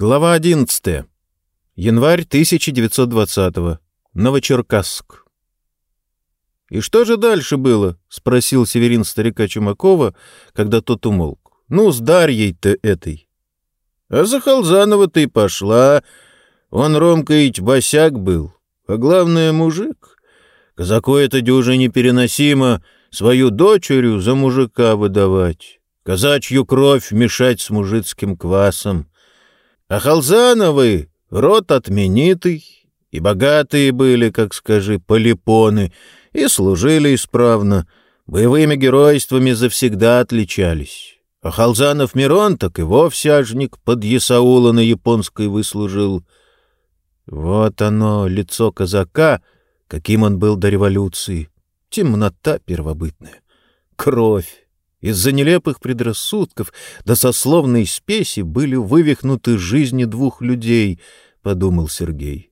Глава 11. Январь 1920. Новочеркасск. «И что же дальше было?» — спросил Северин старика Чумакова, когда тот умолк. «Ну, с Дарьей-то этой». «А за Халзанова ты пошла. Он, Ромка, ведь босяк был, а главное — мужик. Казаку это дюже непереносимо свою дочерю за мужика выдавать, казачью кровь мешать с мужицким квасом». А Халзановы — род отменитый, и богатые были, как скажи, полипоны, и служили исправно, боевыми геройствами завсегда отличались. А Халзанов Мирон так и вовсе ажник под Ясаула на японской выслужил. Вот оно, лицо казака, каким он был до революции. Темнота первобытная, кровь, из-за нелепых предрассудков до сословной спеси были вывихнуты жизни двух людей, — подумал Сергей.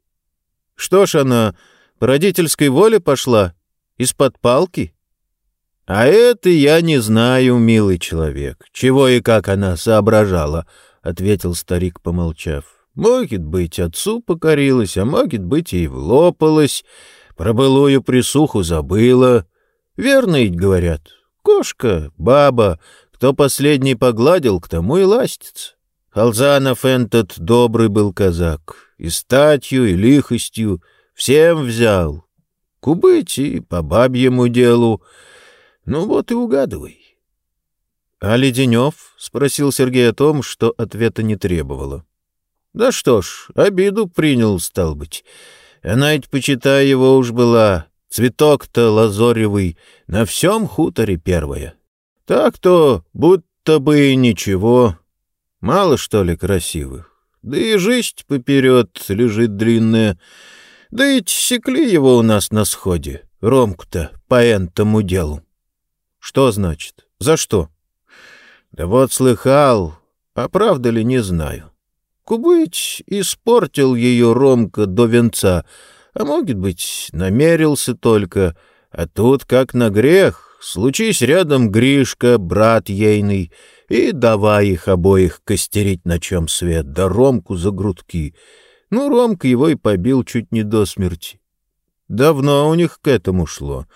Что ж она, по родительской воле пошла? Из-под палки? А это я не знаю, милый человек, чего и как она соображала, — ответил старик, помолчав. Может быть, отцу покорилась, а может быть, и влопалась, про былую присуху забыла. Верно ведь говорят, Кошка, баба, кто последний погладил, к тому и ластится. Халзанов этот добрый был казак, и статью, и лихостью, всем взял. Кубыть и по бабьему делу. Ну вот и угадывай. — А Леденев? — спросил Сергей о том, что ответа не требовало. — Да что ж, обиду принял, стал быть. Она ведь, почитай, его уж была Цветок-то лазоревый на всем хуторе первое. Так-то будто бы ничего. Мало, что ли, красивых. Да и жизнь поперед лежит длинная. Да и секли его у нас на сходе, Ромку-то, по энтому делу. Что значит? За что? Да вот слыхал, а правда ли, не знаю. Кубыть испортил ее Ромка до венца — а может быть, намерился только, а тут как на грех, случись рядом Гришка, брат ейный, и давай их обоих костерить на чем свет, да Ромку за грудки. Ну, Ромка его и побил чуть не до смерти. Давно у них к этому шло.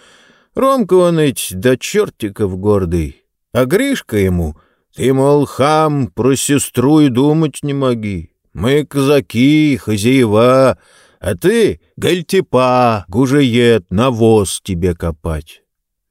Ромка он ведь до чертиков гордый, а Гришка ему, ты, мол, хам, про сестру и думать не моги. Мы казаки, хозяева, а ты, гальтипа, гужеед, навоз тебе копать.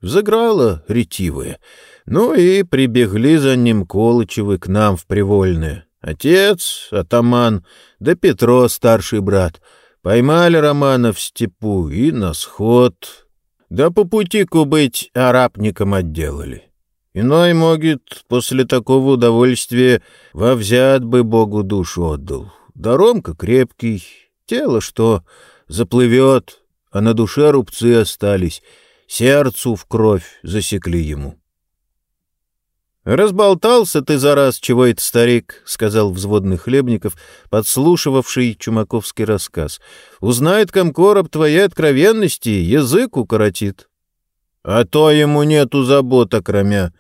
Заграла ретивая. Ну и прибегли за ним Колычевы к нам в Привольное. Отец, атаман, да Петро, старший брат. Поймали Романа в степу и на сход. Да по пути кубыть арабником отделали. Иной, могит, после такого удовольствия во взят бы Богу душу отдал. Да Ромка крепкий, Тело что, заплывет, а на душе рубцы остались, сердцу в кровь засекли ему. «Разболтался ты за раз, чего это, старик?» — сказал взводный Хлебников, подслушивавший чумаковский рассказ. «Узнает комкор об твоей откровенности, язык укоротит». «А то ему нету забота, кромя.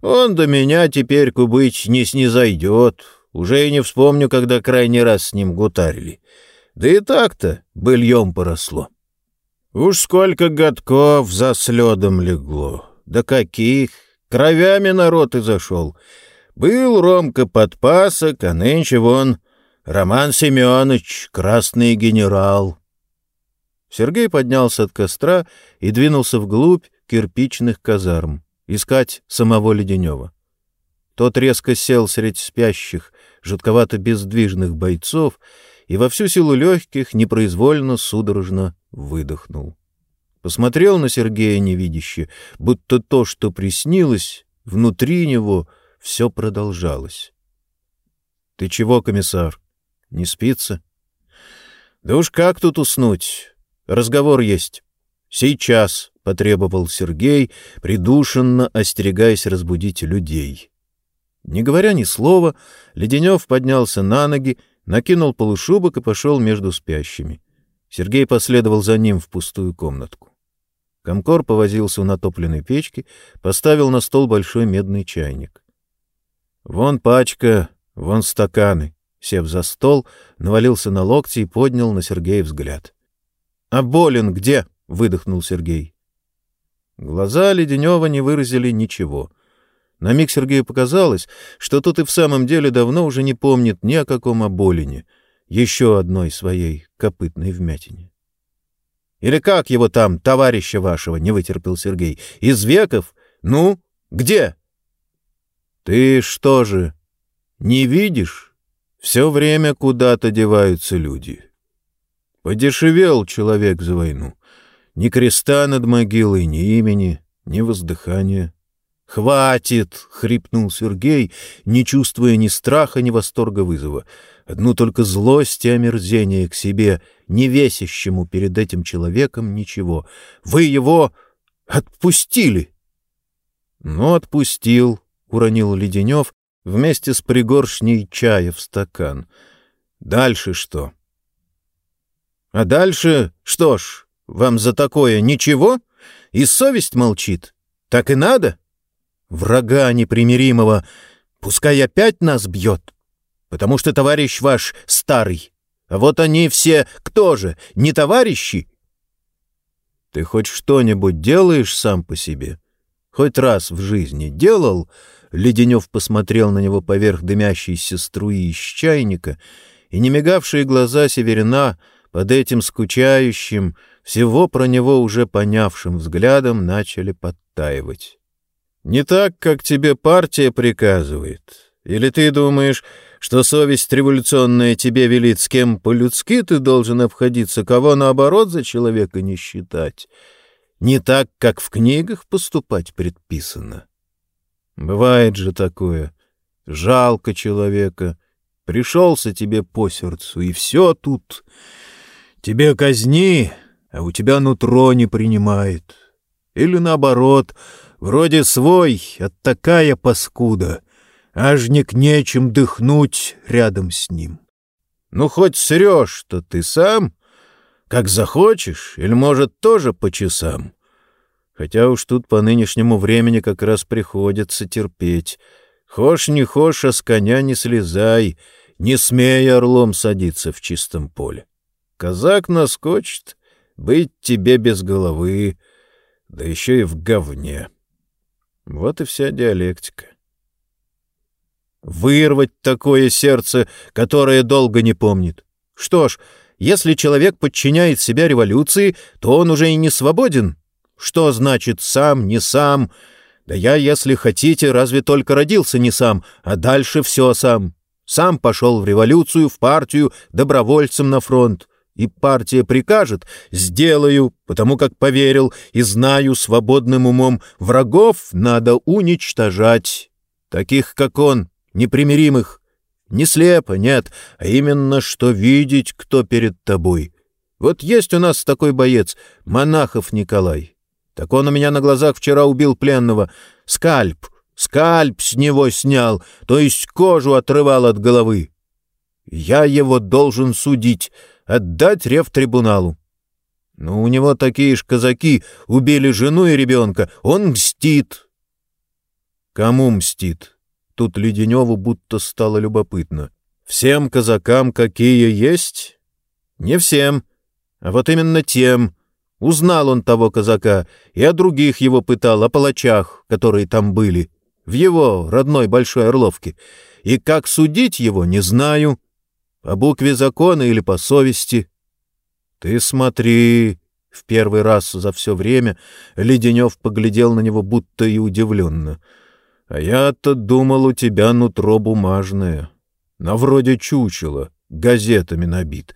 Он до меня теперь, кубыч, не снизойдет. Уже и не вспомню, когда крайний раз с ним гутарили. Да и так-то быльем поросло. Уж сколько годков за следом легло. Да каких! Кровями народ и зашел. Был Ромка подпасок, а нынче вон Роман Семенович, красный генерал. Сергей поднялся от костра и двинулся вглубь кирпичных казарм, искать самого Леденева. Тот резко сел средь спящих, жутковато бездвижных бойцов и во всю силу легких непроизвольно судорожно выдохнул. Посмотрел на Сергея невидяще, будто то, что приснилось, внутри него все продолжалось. — Ты чего, комиссар? Не спится? — Да уж как тут уснуть? Разговор есть. — Сейчас, — потребовал Сергей, придушенно остерегаясь разбудить людей. Не говоря ни слова, Леденев поднялся на ноги накинул полушубок и пошел между спящими. Сергей последовал за ним в пустую комнатку. Комкор повозился у натопленной печки, поставил на стол большой медный чайник. — Вон пачка, вон стаканы. сев за стол, навалился на локти и поднял на Сергея взгляд. — А болен где? — выдохнул Сергей. Глаза Леденева не выразили ничего. На миг Сергею показалось, что тут и в самом деле давно уже не помнит ни о каком оболине, еще одной своей копытной вмятине. Или как его там, товарища вашего, не вытерпел Сергей? Из веков? Ну, где? Ты что же, не видишь? Все время куда-то деваются люди. Подешевел человек за войну. Ни креста над могилой, ни имени, ни воздыхания. «Хватит!» — хрипнул Сергей, не чувствуя ни страха, ни восторга вызова. Одну только злость и омерзение к себе, не весящему перед этим человеком ничего. «Вы его отпустили!» «Ну, отпустил», — уронил Леденев вместе с пригоршней чая в стакан. «Дальше что?» «А дальше, что ж, вам за такое ничего? И совесть молчит? Так и надо?» Врага непримиримого, пускай опять нас бьет, потому что товарищ ваш старый. А вот они все кто же, не товарищи? Ты хоть что-нибудь делаешь сам по себе? Хоть раз в жизни делал? Леденев посмотрел на него поверх дымящейся струи из чайника, и немигавшие глаза Северина под этим скучающим, всего про него уже понявшим взглядом начали подтаивать. Не так, как тебе партия приказывает. Или ты думаешь, что совесть революционная тебе велит, с кем по-людски ты должен обходиться, кого, наоборот, за человека не считать? Не так, как в книгах поступать предписано. Бывает же такое. Жалко человека. Пришелся тебе по сердцу, и все тут. Тебе казни, а у тебя нутро не принимает. Или наоборот — Вроде свой, а такая паскуда. Ажник нечем дыхнуть рядом с ним. Ну, хоть срешь-то ты сам, как захочешь, или, может, тоже по часам. Хотя уж тут по нынешнему времени как раз приходится терпеть. Хошь не хошь, а с коня не слезай, не смей орлом садиться в чистом поле. Казак наскочит, быть тебе без головы, да еще и в говне. Вот и вся диалектика. Вырвать такое сердце, которое долго не помнит. Что ж, если человек подчиняет себя революции, то он уже и не свободен. Что значит «сам», «не сам»? Да я, если хотите, разве только родился не сам, а дальше все сам. Сам пошел в революцию, в партию, добровольцем на фронт и партия прикажет, сделаю, потому как поверил и знаю свободным умом, врагов надо уничтожать, таких, как он, непримиримых. Не слепо, нет, а именно, что видеть, кто перед тобой. Вот есть у нас такой боец, Монахов Николай. Так он у меня на глазах вчера убил пленного. Скальп, скальп с него снял, то есть кожу отрывал от головы. Я его должен судить, отдать рев трибуналу. Но у него такие ж казаки убили жену и ребенка. Он мстит. Кому мстит? Тут Леденеву будто стало любопытно. Всем казакам, какие есть? Не всем, а вот именно тем. Узнал он того казака и о других его пытал, о палачах, которые там были, в его родной Большой Орловке. И как судить его, не знаю. По букве закона или по совести? Ты смотри, в первый раз за все время Леденев поглядел на него будто и удивленно. А я-то думал, у тебя нутро бумажное. На вроде чучело, газетами набит.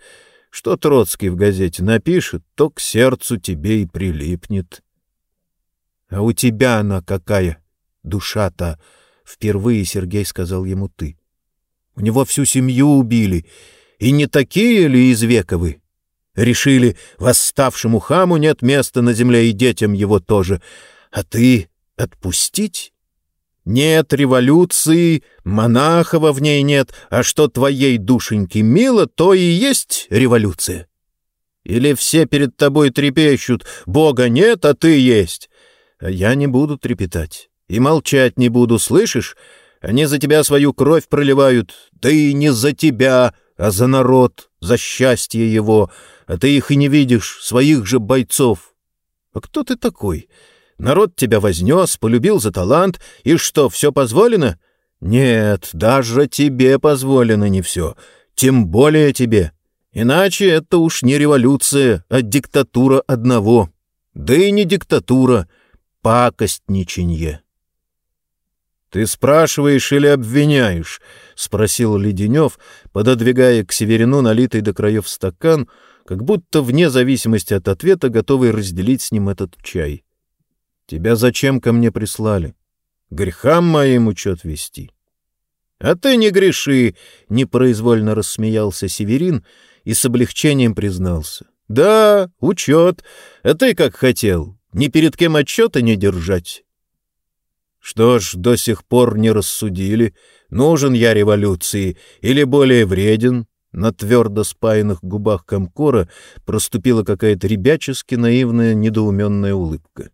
Что Троцкий в газете напишет, то к сердцу тебе и прилипнет. А у тебя она какая, душа-то, впервые Сергей сказал ему ты. У него всю семью убили. И не такие ли из века? Решили, восставшему хаму нет места на земле и детям его тоже. А ты отпустить? Нет революции, монахова в ней нет, а что твоей душеньке мило, то и есть революция. Или все перед тобой трепещут, Бога нет, а ты есть. А я не буду трепетать и молчать не буду, слышишь? Они за тебя свою кровь проливают, да и не за тебя, а за народ, за счастье его, а ты их и не видишь, своих же бойцов. А кто ты такой? Народ тебя вознес, полюбил за талант, и что, все позволено? Нет, даже тебе позволено не все, тем более тебе. Иначе это уж не революция, а диктатура одного. Да и не диктатура, пакостничанье. «Ты спрашиваешь или обвиняешь?» — спросил Леденев, пододвигая к Северину налитый до краев стакан, как будто вне зависимости от ответа готовый разделить с ним этот чай. «Тебя зачем ко мне прислали? Грехам моим учет вести?» «А ты не греши!» — непроизвольно рассмеялся Северин и с облегчением признался. «Да, учет. А ты как хотел. Ни перед кем отчета не держать». Что ж, до сих пор не рассудили, нужен я революции или более вреден. На твердо спаянных губах Комкора проступила какая-то ребячески наивная недоуменная улыбка.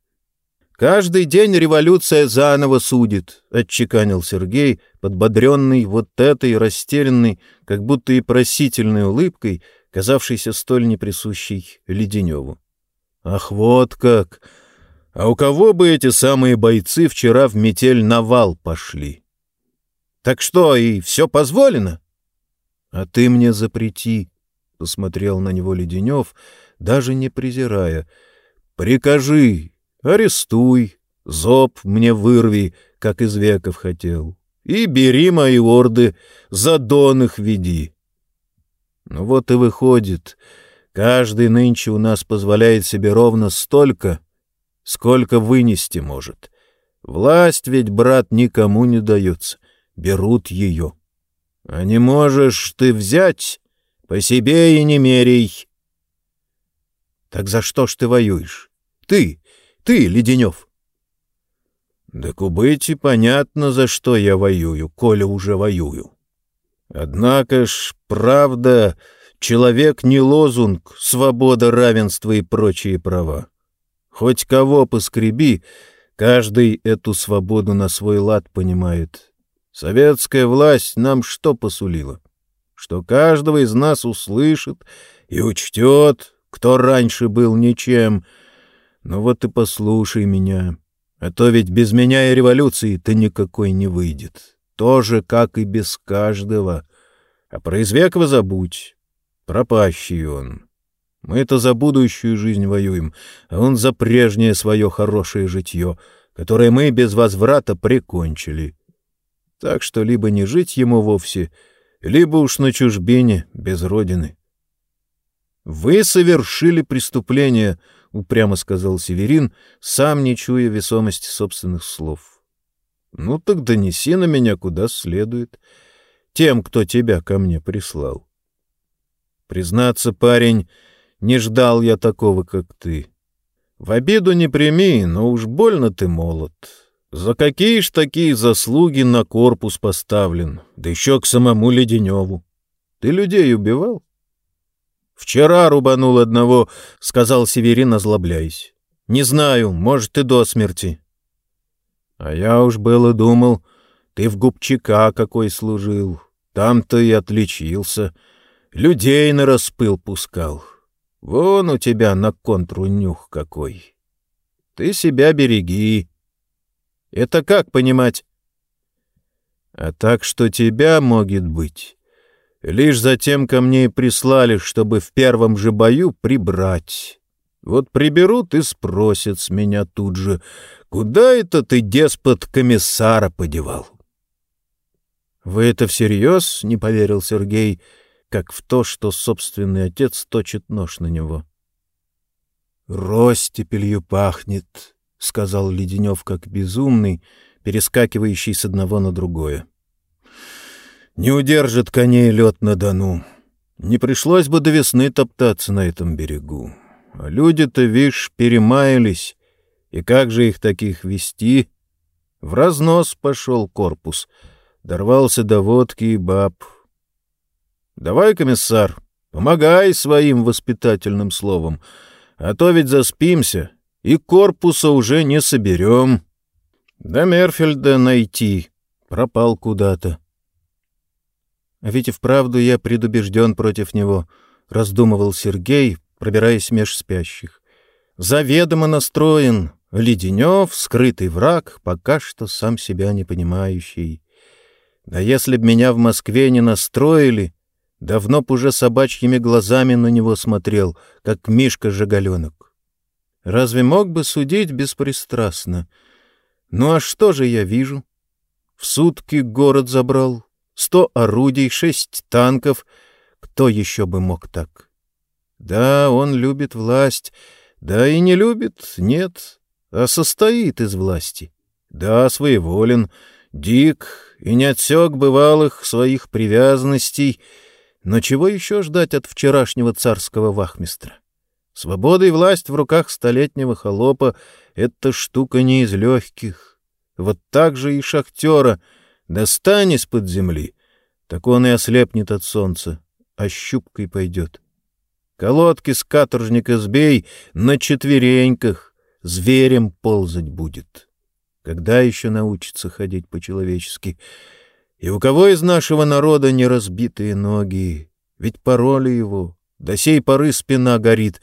«Каждый день революция заново судит», — отчеканил Сергей, подбодренный вот этой растерянной, как будто и просительной улыбкой, казавшейся столь неприсущей Леденеву. «Ах, вот как! А у кого бы эти самые бойцы вчера в метель на вал пошли? Так что, и все позволено? А ты мне запрети, — посмотрел на него Леденев, даже не презирая. Прикажи, арестуй, зоб мне вырви, как из веков хотел, и бери мои орды, за дон их веди. Ну вот и выходит, каждый нынче у нас позволяет себе ровно столько, сколько вынести может. Власть ведь, брат, никому не дается, берут ее. А не можешь ты взять, по себе и не мерей. Так за что ж ты воюешь? Ты, ты, Леденев. Да кубыти понятно, за что я воюю, коли уже воюю. Однако ж, правда, человек не лозунг, свобода, равенство и прочие права. Хоть кого поскреби, каждый эту свободу на свой лад понимает. Советская власть нам что посулила? Что каждого из нас услышит и учтет, кто раньше был ничем. Ну вот и послушай меня, а то ведь без меня и революции-то никакой не выйдет. Тоже, как и без каждого. А про Извекова забудь, пропащий он. Мы-то за будущую жизнь воюем, а он за прежнее свое хорошее житье, которое мы без возврата прикончили. Так что либо не жить ему вовсе, либо уж на чужбине, без родины. — Вы совершили преступление, — упрямо сказал Северин, сам не чуя весомости собственных слов. — Ну так донеси на меня куда следует, тем, кто тебя ко мне прислал. Признаться, парень, не ждал я такого, как ты. В обиду не прими, но уж больно ты молод. За какие ж такие заслуги на корпус поставлен, да еще к самому Леденеву? Ты людей убивал? Вчера рубанул одного, — сказал Северин, озлобляясь. Не знаю, может, и до смерти. А я уж было думал, ты в губчака какой служил. Там-то и отличился. Людей на распыл пускал. Вон у тебя на контру нюх какой. Ты себя береги. Это как понимать? А так, что тебя, может быть, лишь затем ко мне и прислали, чтобы в первом же бою прибрать. Вот приберут и спросят с меня тут же, куда это ты, деспот, комиссара подевал? — Вы это всерьез? — не поверил Сергей. — как в то, что собственный отец точит нож на него. «Ростепелью пахнет», — сказал Леденев как безумный, перескакивающий с одного на другое. «Не удержит коней лед на Дону. Не пришлось бы до весны топтаться на этом берегу. А люди-то, вишь, перемаялись, и как же их таких вести? В разнос пошел корпус, дорвался до водки и баб, Давай, комиссар, помогай своим воспитательным словом, а то ведь заспимся, и корпуса уже не соберем. Да Мерфельда найти, пропал куда-то. А ведь и вправду я предубежден против него, — раздумывал Сергей, пробираясь меж спящих. Заведомо настроен, Леденев, скрытый враг, пока что сам себя не понимающий. Да если б меня в Москве не настроили, давно б уже собачьими глазами на него смотрел, как Мишка-жигаленок. Разве мог бы судить беспристрастно? Ну а что же я вижу? В сутки город забрал, сто орудий, шесть танков. Кто еще бы мог так? Да, он любит власть, да и не любит, нет, а состоит из власти. Да, своеволен, дик и не отсек бывалых своих привязанностей, но чего еще ждать от вчерашнего царского вахмистра? Свобода и власть в руках столетнего холопа — это штука не из легких. Вот так же и шахтера достань из-под земли, так он и ослепнет от солнца, а щупкой пойдет. Колодки с каторжника сбей на четвереньках, зверем ползать будет. Когда еще научится ходить по-человечески? И у кого из нашего народа не разбитые ноги? Ведь пароли его, до сей поры спина горит.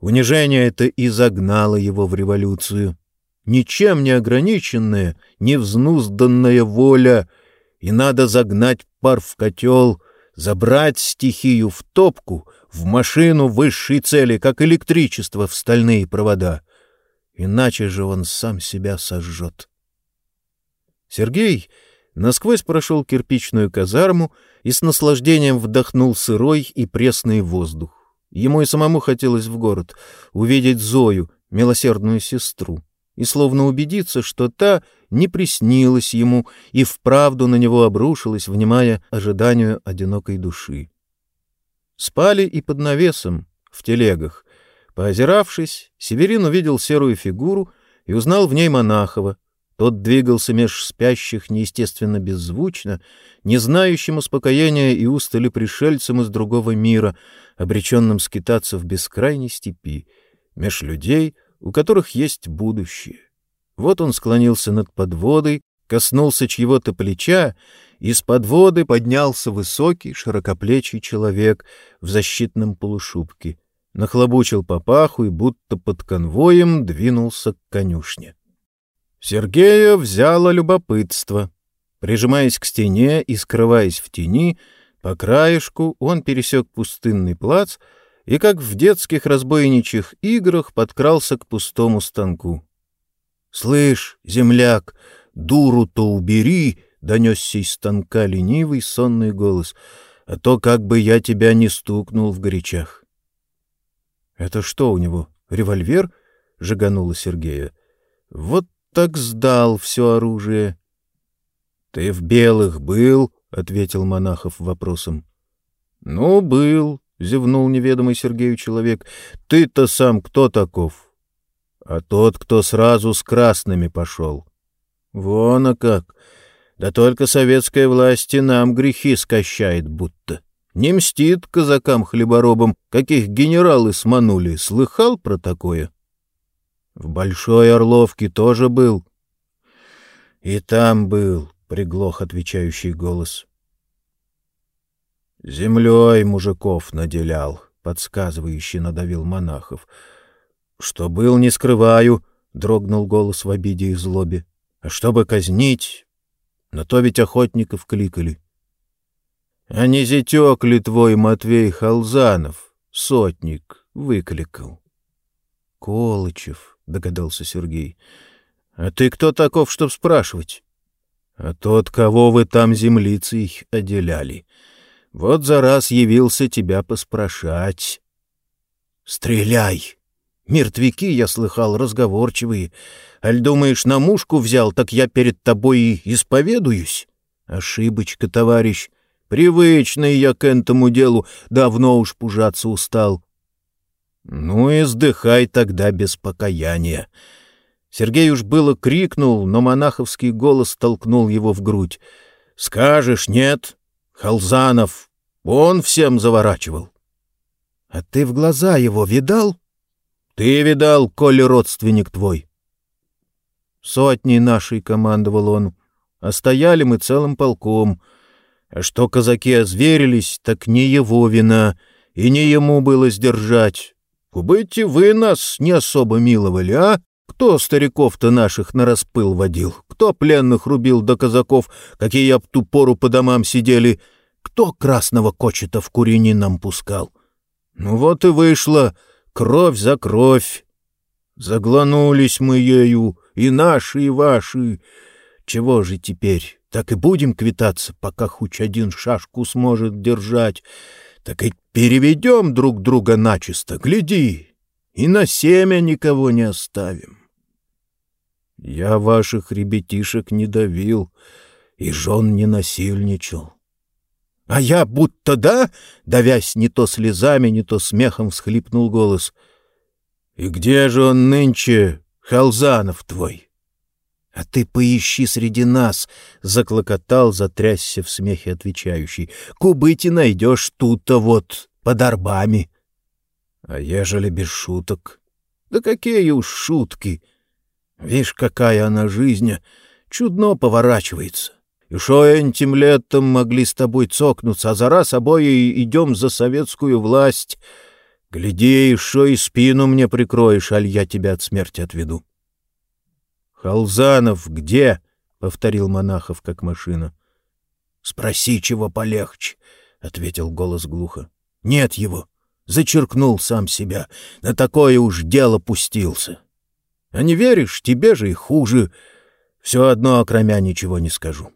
Унижение это и загнало его в революцию. Ничем не ограниченная, невзнузданная воля, и надо загнать пар в котел, забрать стихию в топку, в машину высшей цели, как электричество в стальные провода. Иначе же он сам себя сожжет. Сергей насквозь прошел кирпичную казарму и с наслаждением вдохнул сырой и пресный воздух. Ему и самому хотелось в город увидеть Зою, милосердную сестру, и словно убедиться, что та не приснилась ему и вправду на него обрушилась, внимая ожиданию одинокой души. Спали и под навесом, в телегах. Поозиравшись, Северин увидел серую фигуру и узнал в ней Монахова, тот двигался меж спящих неестественно беззвучно, не знающим успокоения и устали пришельцем из другого мира, обреченным скитаться в бескрайней степи, меж людей, у которых есть будущее. Вот он склонился над подводой, коснулся чьего-то плеча, из подводы поднялся высокий, широкоплечий человек в защитном полушубке, нахлобучил папаху и будто под конвоем двинулся к конюшне. Сергея взяло любопытство. Прижимаясь к стене и скрываясь в тени, по краешку он пересек пустынный плац и, как в детских разбойничьих играх, подкрался к пустому станку. — Слышь, земляк, дуру-то убери! — донесся из станка ленивый сонный голос. — А то как бы я тебя не стукнул в горячах. — Это что у него, револьвер? — жиганула Сергея. — Вот так сдал все оружие. — Ты в белых был? — ответил Монахов вопросом. — Ну, был, — зевнул неведомый Сергею человек. — Ты-то сам кто таков? — А тот, кто сразу с красными пошел. — Вон, а как! Да только советская власть и нам грехи скощает будто. Не мстит казакам-хлеборобам, каких генералы сманули. Слыхал про такое? — в Большой Орловке тоже был. — И там был, — приглох отвечающий голос. — Землей мужиков наделял, — подсказывающий надавил монахов. — Что был, не скрываю, — дрогнул голос в обиде и злобе. — А чтобы казнить, на то ведь охотников кликали. — А не зятек ли твой Матвей Халзанов, сотник, выкликал? — Колычев, — догадался Сергей. — А ты кто таков, чтоб спрашивать? — А тот, кого вы там землицей отделяли. Вот за раз явился тебя поспрашать. — Стреляй! Мертвяки, я слыхал, разговорчивые. Аль думаешь, на мушку взял, так я перед тобой и исповедуюсь? Ошибочка, товарищ. Привычный я к этому делу, давно уж пужаться устал. Ну и сдыхай тогда без покаяния. Сергей уж было крикнул, но монаховский голос толкнул его в грудь. «Скажешь, нет? Халзанов, он всем заворачивал». «А ты в глаза его видал?» «Ты видал, коли родственник твой». Сотней нашей командовал он, а стояли мы целым полком. А что казаки озверились, так не его вина, и не ему было сдержать. Кубыте вы нас не особо миловали, а? Кто стариков-то наших на распыл водил? Кто пленных рубил до казаков, какие об ту пору по домам сидели? Кто красного кочета в курени нам пускал? Ну вот и вышло, кровь за кровь. Загланулись мы ею, и наши, и ваши. Чего же теперь? Так и будем квитаться, пока хоть один шашку сможет держать. Так и переведем друг друга начисто, гляди, и на семя никого не оставим. Я ваших ребятишек не давил и жен не насильничал. А я будто да, давясь не то слезами, не то смехом, всхлипнул голос. И где же он нынче, Халзанов твой? — А ты поищи среди нас, — заклокотал, затрясся в смехе отвечающий. — Кубыти найдешь тут-то вот, под арбами. — А ежели без шуток? — Да какие уж шутки! Вишь, какая она жизнь, чудно поворачивается. И шо этим летом могли с тобой цокнуться, а за раз обои идем за советскую власть. Гляди, шо и спину мне прикроешь, аль я тебя от смерти отведу. — Халзанов где? — повторил Монахов, как машина. — Спроси, чего полегче, — ответил голос глухо. — Нет его. Зачеркнул сам себя. На такое уж дело пустился. — а не веришь, тебе же и хуже. Все одно, окромя, ничего не скажу.